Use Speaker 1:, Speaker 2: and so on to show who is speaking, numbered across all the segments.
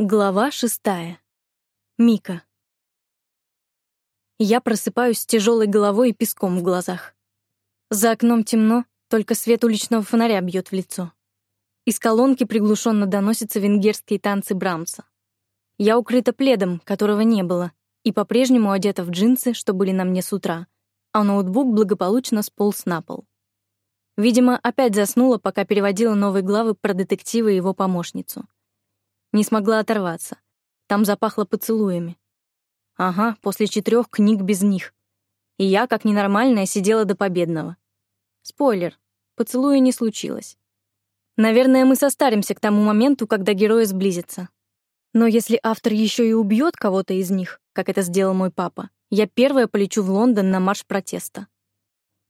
Speaker 1: Глава шестая. Мика. Я просыпаюсь с тяжелой головой и песком в глазах. За окном темно, только свет уличного фонаря бьет в лицо. Из колонки приглушенно доносятся венгерские танцы Брамса. Я укрыта пледом, которого не было, и по-прежнему одета в джинсы, что были на мне с утра, а ноутбук благополучно сполз на пол. Видимо, опять заснула, пока переводила новые главы про детектива и его помощницу — не смогла оторваться. Там запахло поцелуями. Ага, после четырех книг без них. И я, как ненормальная, сидела до победного. Спойлер, поцелуя не случилось. Наверное, мы состаримся к тому моменту, когда герои сблизятся. Но если автор еще и убьет кого-то из них, как это сделал мой папа, я первая полечу в Лондон на марш протеста.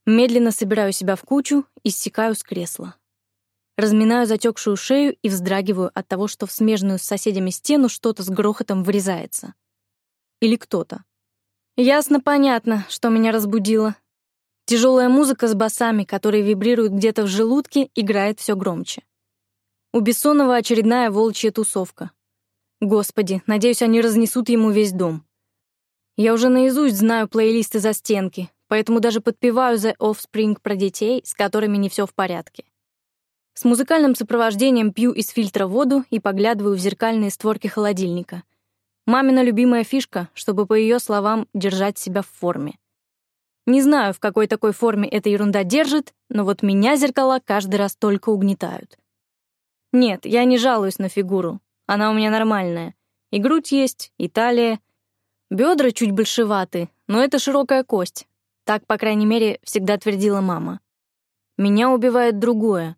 Speaker 1: Медленно собираю себя в кучу и ссекаю с кресла. Разминаю затекшую шею и вздрагиваю от того, что в смежную с соседями стену что-то с грохотом врезается. Или кто-то. Ясно, понятно, что меня разбудило. Тяжелая музыка с басами, которые вибрируют где-то в желудке, играет все громче. У Бессонова очередная волчья тусовка. Господи, надеюсь, они разнесут ему весь дом. Я уже наизусть знаю плейлисты за стенки, поэтому даже подпеваю The Offspring про детей, с которыми не все в порядке. С музыкальным сопровождением пью из фильтра воду и поглядываю в зеркальные створки холодильника. Мамина любимая фишка, чтобы, по ее словам, держать себя в форме. Не знаю, в какой такой форме эта ерунда держит, но вот меня зеркала каждый раз только угнетают. Нет, я не жалуюсь на фигуру. Она у меня нормальная. И грудь есть, и талия. Бедра чуть большеваты, но это широкая кость. Так, по крайней мере, всегда твердила мама. Меня убивает другое.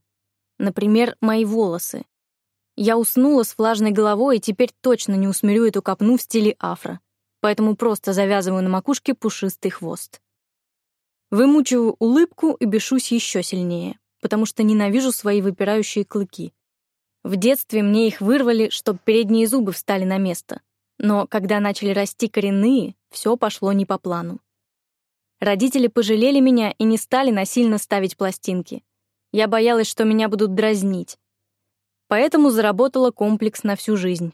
Speaker 1: Например, мои волосы. Я уснула с влажной головой и теперь точно не усмирю эту копну в стиле афро, поэтому просто завязываю на макушке пушистый хвост. Вымучиваю улыбку и бешусь еще сильнее, потому что ненавижу свои выпирающие клыки. В детстве мне их вырвали, чтобы передние зубы встали на место. Но когда начали расти коренные, все пошло не по плану. Родители пожалели меня и не стали насильно ставить пластинки. Я боялась, что меня будут дразнить. Поэтому заработала комплекс на всю жизнь.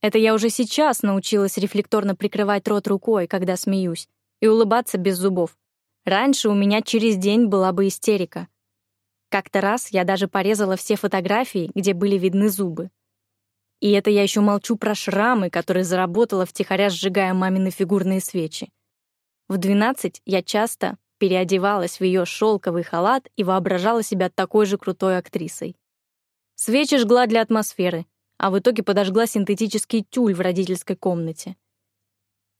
Speaker 1: Это я уже сейчас научилась рефлекторно прикрывать рот рукой, когда смеюсь, и улыбаться без зубов. Раньше у меня через день была бы истерика. Как-то раз я даже порезала все фотографии, где были видны зубы. И это я еще молчу про шрамы, которые заработала втихаря, сжигая мамины фигурные свечи. В 12 я часто, переодевалась в ее шелковый халат и воображала себя такой же крутой актрисой. Свечи жгла для атмосферы, а в итоге подожгла синтетический тюль в родительской комнате.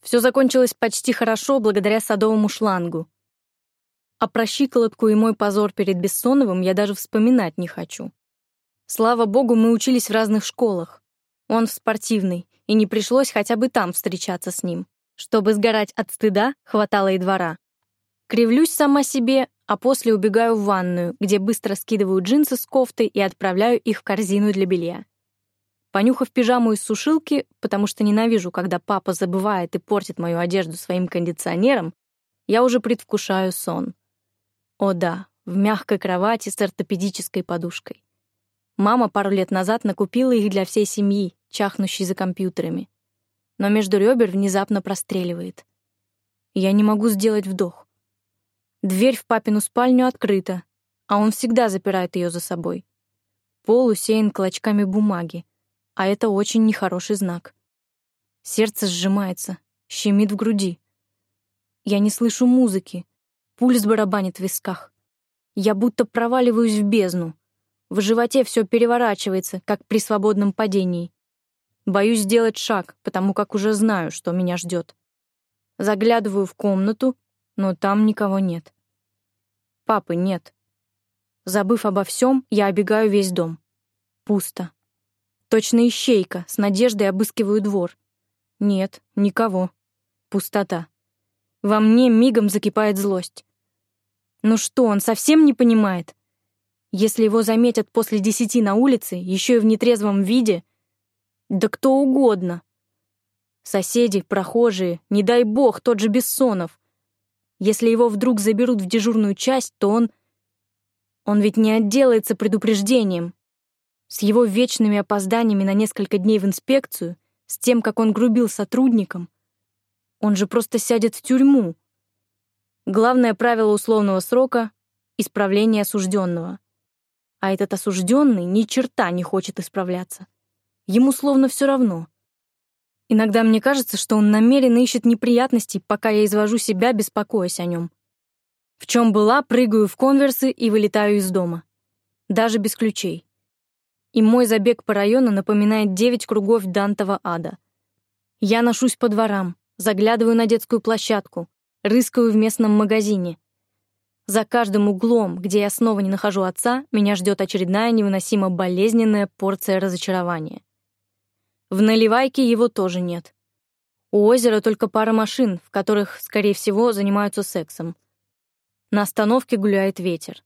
Speaker 1: Все закончилось почти хорошо благодаря садовому шлангу. А про щиколотку и мой позор перед Бессоновым я даже вспоминать не хочу. Слава богу, мы учились в разных школах. Он в спортивной, и не пришлось хотя бы там встречаться с ним. Чтобы сгорать от стыда, хватало и двора. Кривлюсь сама себе, а после убегаю в ванную, где быстро скидываю джинсы с кофтой и отправляю их в корзину для белья. Понюхав пижаму из сушилки, потому что ненавижу, когда папа забывает и портит мою одежду своим кондиционером, я уже предвкушаю сон. О да, в мягкой кровати с ортопедической подушкой. Мама пару лет назад накупила их для всей семьи, чахнущей за компьютерами. Но между ребер внезапно простреливает. Я не могу сделать вдох. Дверь в папину спальню открыта, а он всегда запирает ее за собой. Пол усеян клочками бумаги, а это очень нехороший знак. Сердце сжимается, щемит в груди. Я не слышу музыки, пульс барабанит в висках. Я будто проваливаюсь в бездну. В животе все переворачивается, как при свободном падении. Боюсь сделать шаг, потому как уже знаю, что меня ждет. Заглядываю в комнату но там никого нет. Папы нет. Забыв обо всем, я обегаю весь дом. Пусто. Точно ищейка, с надеждой обыскиваю двор. Нет, никого. Пустота. Во мне мигом закипает злость. Ну что, он совсем не понимает? Если его заметят после десяти на улице, еще и в нетрезвом виде, да кто угодно. Соседи, прохожие, не дай бог, тот же Бессонов. Если его вдруг заберут в дежурную часть, то он... Он ведь не отделается предупреждением. С его вечными опозданиями на несколько дней в инспекцию, с тем, как он грубил сотрудникам. Он же просто сядет в тюрьму. Главное правило условного срока — исправление осужденного. А этот осужденный ни черта не хочет исправляться. Ему словно все равно. Иногда мне кажется, что он намеренно ищет неприятностей, пока я извожу себя, беспокоясь о нем. В чем была, прыгаю в конверсы и вылетаю из дома. Даже без ключей. И мой забег по району напоминает девять кругов Дантова ада. Я ношусь по дворам, заглядываю на детскую площадку, рыскаю в местном магазине. За каждым углом, где я снова не нахожу отца, меня ждет очередная невыносимо болезненная порция разочарования. В наливайке его тоже нет. У озера только пара машин, в которых, скорее всего, занимаются сексом. На остановке гуляет ветер.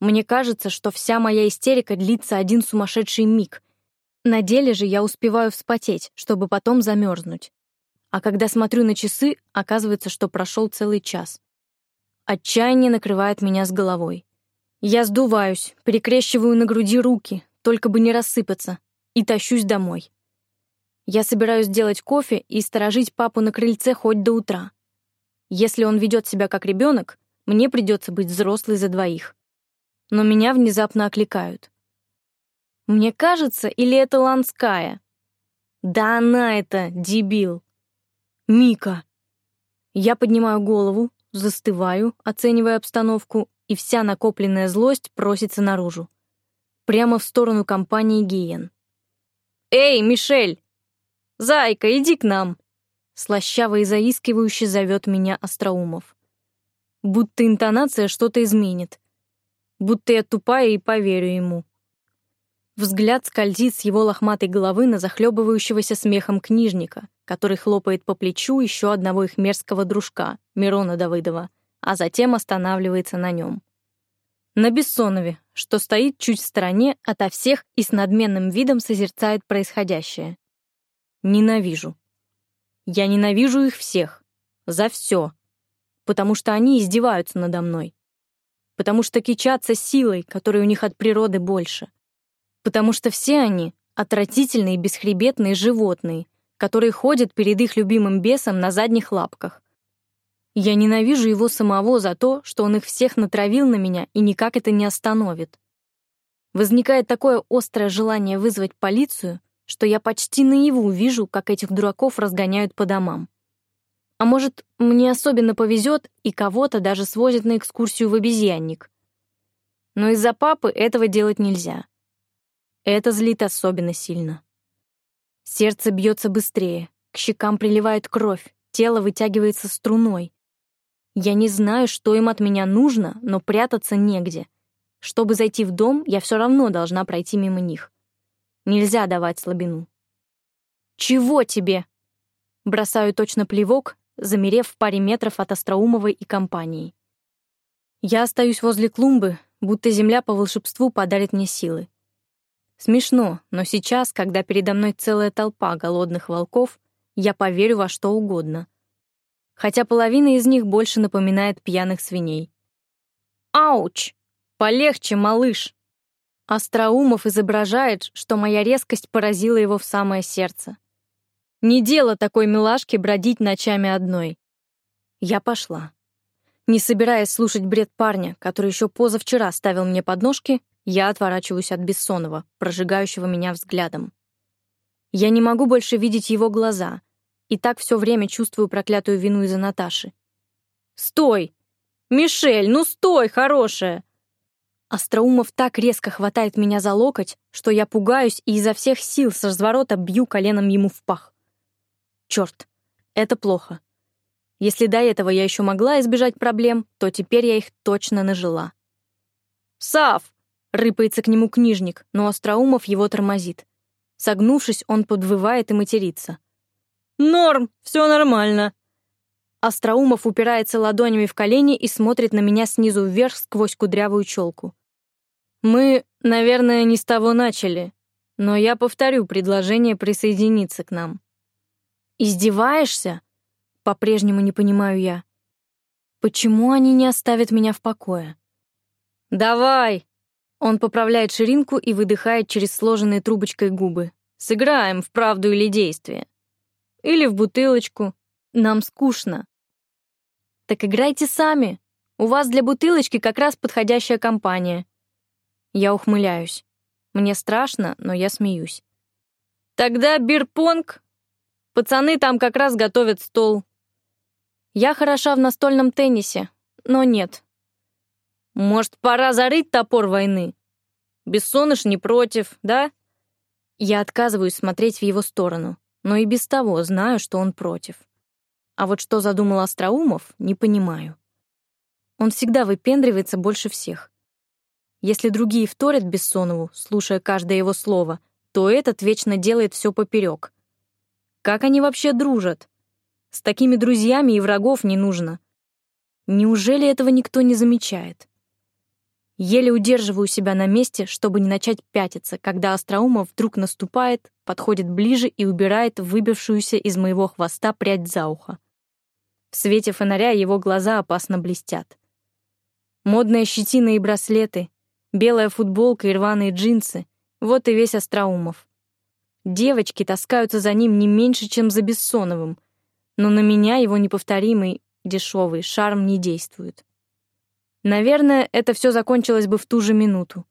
Speaker 1: Мне кажется, что вся моя истерика длится один сумасшедший миг. На деле же я успеваю вспотеть, чтобы потом замерзнуть. А когда смотрю на часы, оказывается, что прошел целый час. Отчаяние накрывает меня с головой. Я сдуваюсь, перекрещиваю на груди руки, только бы не рассыпаться, и тащусь домой. Я собираюсь сделать кофе и сторожить папу на крыльце хоть до утра. Если он ведет себя как ребенок, мне придется быть взрослой за двоих. Но меня внезапно окликают. Мне кажется, или это Ланская? Да она это, дебил. Мика. Я поднимаю голову, застываю, оценивая обстановку, и вся накопленная злость просится наружу. Прямо в сторону компании Гиен. «Эй, Мишель! Зайка, иди к нам!» Слащаво и заискивающе зовет меня Остроумов. Будто интонация что-то изменит. Будто я тупая и поверю ему. Взгляд скользит с его лохматой головы на захлебывающегося смехом книжника, который хлопает по плечу еще одного их мерзкого дружка, Мирона Давыдова, а затем останавливается на нем. На Бессонове, что стоит чуть в стороне ото всех и с надменным видом созерцает происходящее. Ненавижу. Я ненавижу их всех. За все. Потому что они издеваются надо мной. Потому что кичатся силой, которой у них от природы больше. Потому что все они — отвратительные бесхребетные животные, которые ходят перед их любимым бесом на задних лапках. Я ненавижу его самого за то, что он их всех натравил на меня и никак это не остановит. Возникает такое острое желание вызвать полицию, что я почти наяву вижу, как этих дураков разгоняют по домам. А может, мне особенно повезет, и кого-то даже свозят на экскурсию в обезьянник. Но из-за папы этого делать нельзя. Это злит особенно сильно. Сердце бьется быстрее, к щекам приливает кровь, тело вытягивается струной. Я не знаю, что им от меня нужно, но прятаться негде. Чтобы зайти в дом, я все равно должна пройти мимо них. Нельзя давать слабину. «Чего тебе?» Бросаю точно плевок, замерев в паре метров от Остроумовой и компании. Я остаюсь возле клумбы, будто земля по волшебству подарит мне силы. Смешно, но сейчас, когда передо мной целая толпа голодных волков, я поверю во что угодно. Хотя половина из них больше напоминает пьяных свиней. «Ауч! Полегче, малыш!» Остроумов изображает, что моя резкость поразила его в самое сердце. Не дело такой милашке бродить ночами одной. Я пошла. Не собираясь слушать бред парня, который еще позавчера ставил мне подножки, я отворачиваюсь от Бессонова, прожигающего меня взглядом. Я не могу больше видеть его глаза, и так все время чувствую проклятую вину из-за Наташи. «Стой! Мишель, ну стой, хорошая!» Остроумов так резко хватает меня за локоть, что я пугаюсь и изо всех сил с разворота бью коленом ему в пах. Черт, это плохо. Если до этого я еще могла избежать проблем, то теперь я их точно нажила. «Сав!» — рыпается к нему книжник, но Остроумов его тормозит. Согнувшись, он подвывает и матерится. «Норм, все нормально!» Остроумов упирается ладонями в колени и смотрит на меня снизу вверх сквозь кудрявую челку. Мы, наверное, не с того начали, но я повторю предложение присоединиться к нам. Издеваешься? По-прежнему не понимаю я. Почему они не оставят меня в покое? Давай! Он поправляет ширинку и выдыхает через сложенные трубочкой губы. «Сыграем в правду или действие. Или в бутылочку. Нам скучно». «Так играйте сами. У вас для бутылочки как раз подходящая компания». Я ухмыляюсь. Мне страшно, но я смеюсь. «Тогда бирпонг. Пацаны там как раз готовят стол». Я хороша в настольном теннисе, но нет, может, пора зарыть топор войны? Бессоныш не против, да? Я отказываюсь смотреть в его сторону, но и без того знаю, что он против. А вот что задумал Остроумов, не понимаю. Он всегда выпендривается больше всех. Если другие вторят Бессонову, слушая каждое его слово, то этот вечно делает все поперек. Как они вообще дружат? С такими друзьями и врагов не нужно. Неужели этого никто не замечает? Еле удерживаю себя на месте, чтобы не начать пятиться, когда Остроумов вдруг наступает, подходит ближе и убирает выбившуюся из моего хвоста прядь за ухо. В свете фонаря его глаза опасно блестят. Модные щетина и браслеты, белая футболка и рваные джинсы — вот и весь Остроумов. Девочки таскаются за ним не меньше, чем за Бессоновым, но на меня его неповторимый, дешевый шарм не действует. Наверное, это все закончилось бы в ту же минуту.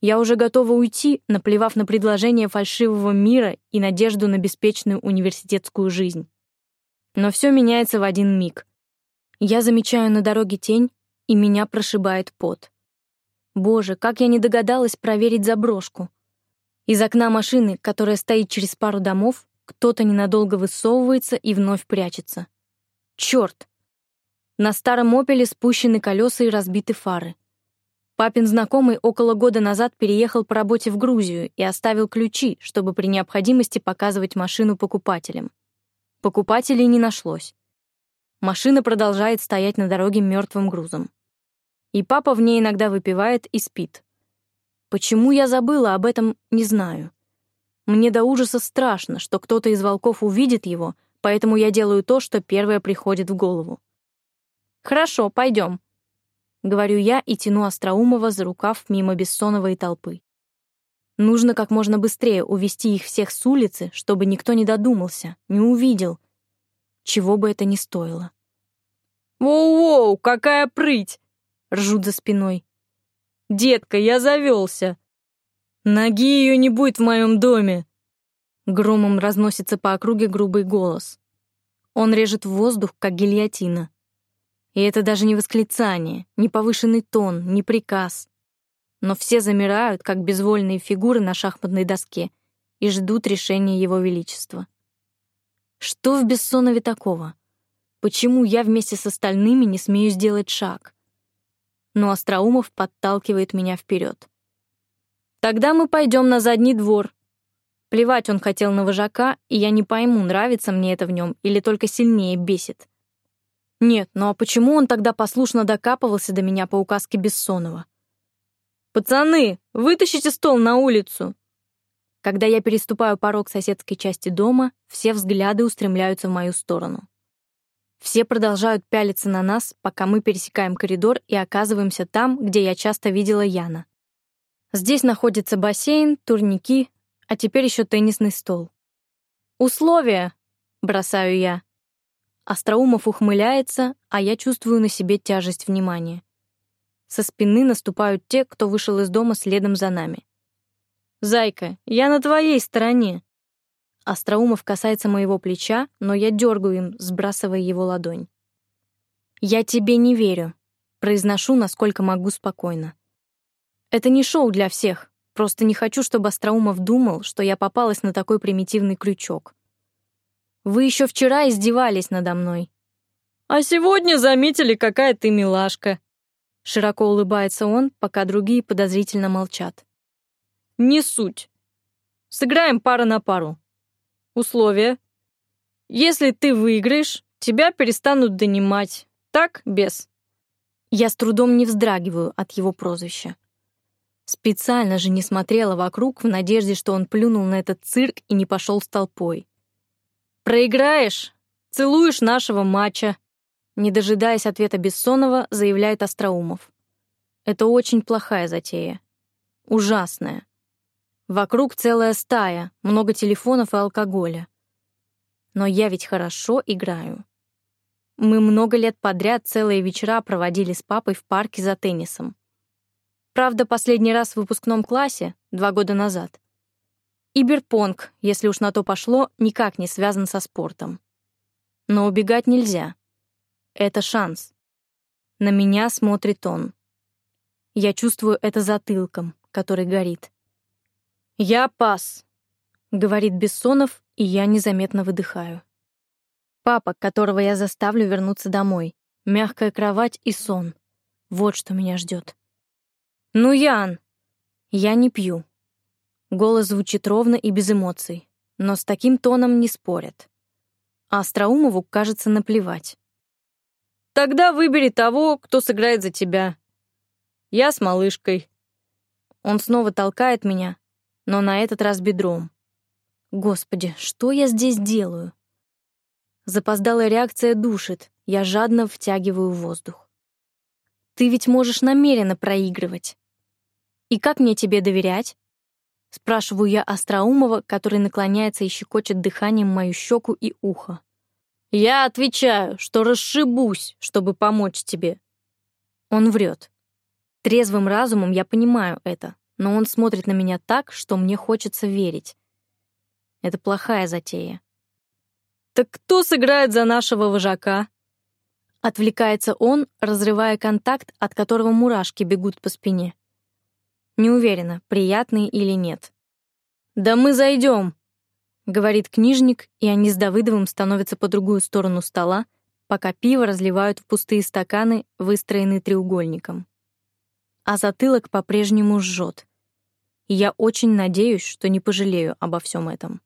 Speaker 1: Я уже готова уйти, наплевав на предложение фальшивого мира и надежду на беспечную университетскую жизнь. Но все меняется в один миг. Я замечаю на дороге тень, и меня прошибает пот. Боже, как я не догадалась проверить заброшку. Из окна машины, которая стоит через пару домов, кто-то ненадолго высовывается и вновь прячется. Черт! На старом «Опеле» спущены колеса и разбиты фары. Папин знакомый около года назад переехал по работе в Грузию и оставил ключи, чтобы при необходимости показывать машину покупателям. Покупателей не нашлось. Машина продолжает стоять на дороге мертвым грузом. И папа в ней иногда выпивает и спит. Почему я забыла об этом, не знаю. Мне до ужаса страшно, что кто-то из волков увидит его, поэтому я делаю то, что первое приходит в голову. «Хорошо, пойдем», — говорю я и тяну Остроумова за рукав мимо Бессоновой толпы. Нужно как можно быстрее увести их всех с улицы, чтобы никто не додумался, не увидел. Чего бы это ни стоило. «Воу-воу, какая прыть!» — ржут за спиной. «Детка, я завелся. Ноги ее не будет в моем доме!» Громом разносится по округе грубый голос. Он режет в воздух, как гильотина. И это даже не восклицание, не повышенный тон, не приказ. Но все замирают, как безвольные фигуры на шахматной доске, и ждут решения Его Величества. Что в Бессонове такого? Почему я вместе с остальными не смею сделать шаг? Но Остроумов подталкивает меня вперед. Тогда мы пойдем на задний двор. Плевать он хотел на вожака, и я не пойму, нравится мне это в нем или только сильнее бесит. Нет, ну а почему он тогда послушно докапывался до меня по указке Бессонова? «Пацаны, вытащите стол на улицу!» Когда я переступаю порог соседской части дома, все взгляды устремляются в мою сторону. Все продолжают пялиться на нас, пока мы пересекаем коридор и оказываемся там, где я часто видела Яна. Здесь находится бассейн, турники, а теперь еще теннисный стол. «Условия!» — бросаю я. Остроумов ухмыляется, а я чувствую на себе тяжесть внимания. Со спины наступают те, кто вышел из дома следом за нами. «Зайка, я на твоей стороне!» Остроумов касается моего плеча, но я дергаю им, сбрасывая его ладонь. «Я тебе не верю», — произношу, насколько могу спокойно. «Это не шоу для всех, просто не хочу, чтобы Остроумов думал, что я попалась на такой примитивный крючок. Вы еще вчера издевались надо мной. А сегодня заметили, какая ты милашка. Широко улыбается он, пока другие подозрительно молчат. Не суть. Сыграем пара на пару. Условия. Если ты выиграешь, тебя перестанут донимать. Так, без. Я с трудом не вздрагиваю от его прозвища. Специально же не смотрела вокруг в надежде, что он плюнул на этот цирк и не пошел с толпой. Проиграешь, целуешь нашего матча. Не дожидаясь ответа Бессонова, заявляет Остроумов. Это очень плохая затея. ужасная. Вокруг целая стая, много телефонов и алкоголя. Но я ведь хорошо играю. Мы много лет подряд целые вечера проводили с папой в парке за теннисом. Правда, последний раз в выпускном классе, два года назад. Иберпонг, если уж на то пошло, никак не связан со спортом. Но убегать нельзя. Это шанс. На меня смотрит он. Я чувствую это затылком, который горит. «Я пас», — говорит Бессонов, и я незаметно выдыхаю. Папа, которого я заставлю вернуться домой. Мягкая кровать и сон. Вот что меня ждет. «Ну, Ян!» Я не пью. Голос звучит ровно и без эмоций, но с таким тоном не спорят. А Остроумову, кажется, наплевать. «Тогда выбери того, кто сыграет за тебя. Я с малышкой». Он снова толкает меня, но на этот раз бедром. Господи, что я здесь делаю? Запоздалая реакция душит, я жадно втягиваю воздух. Ты ведь можешь намеренно проигрывать. И как мне тебе доверять? Спрашиваю я Остроумова, который наклоняется и щекочет дыханием мою щеку и ухо. Я отвечаю, что расшибусь, чтобы помочь тебе. Он врет. Трезвым разумом я понимаю это, но он смотрит на меня так, что мне хочется верить. Это плохая затея. «Так кто сыграет за нашего вожака?» Отвлекается он, разрывая контакт, от которого мурашки бегут по спине. Не уверена, приятный или нет. «Да мы зайдем», — говорит книжник, и они с Давыдовым становятся по другую сторону стола, пока пиво разливают в пустые стаканы, выстроенные треугольником. А затылок по-прежнему жжет. И я очень надеюсь, что не пожалею обо всем этом.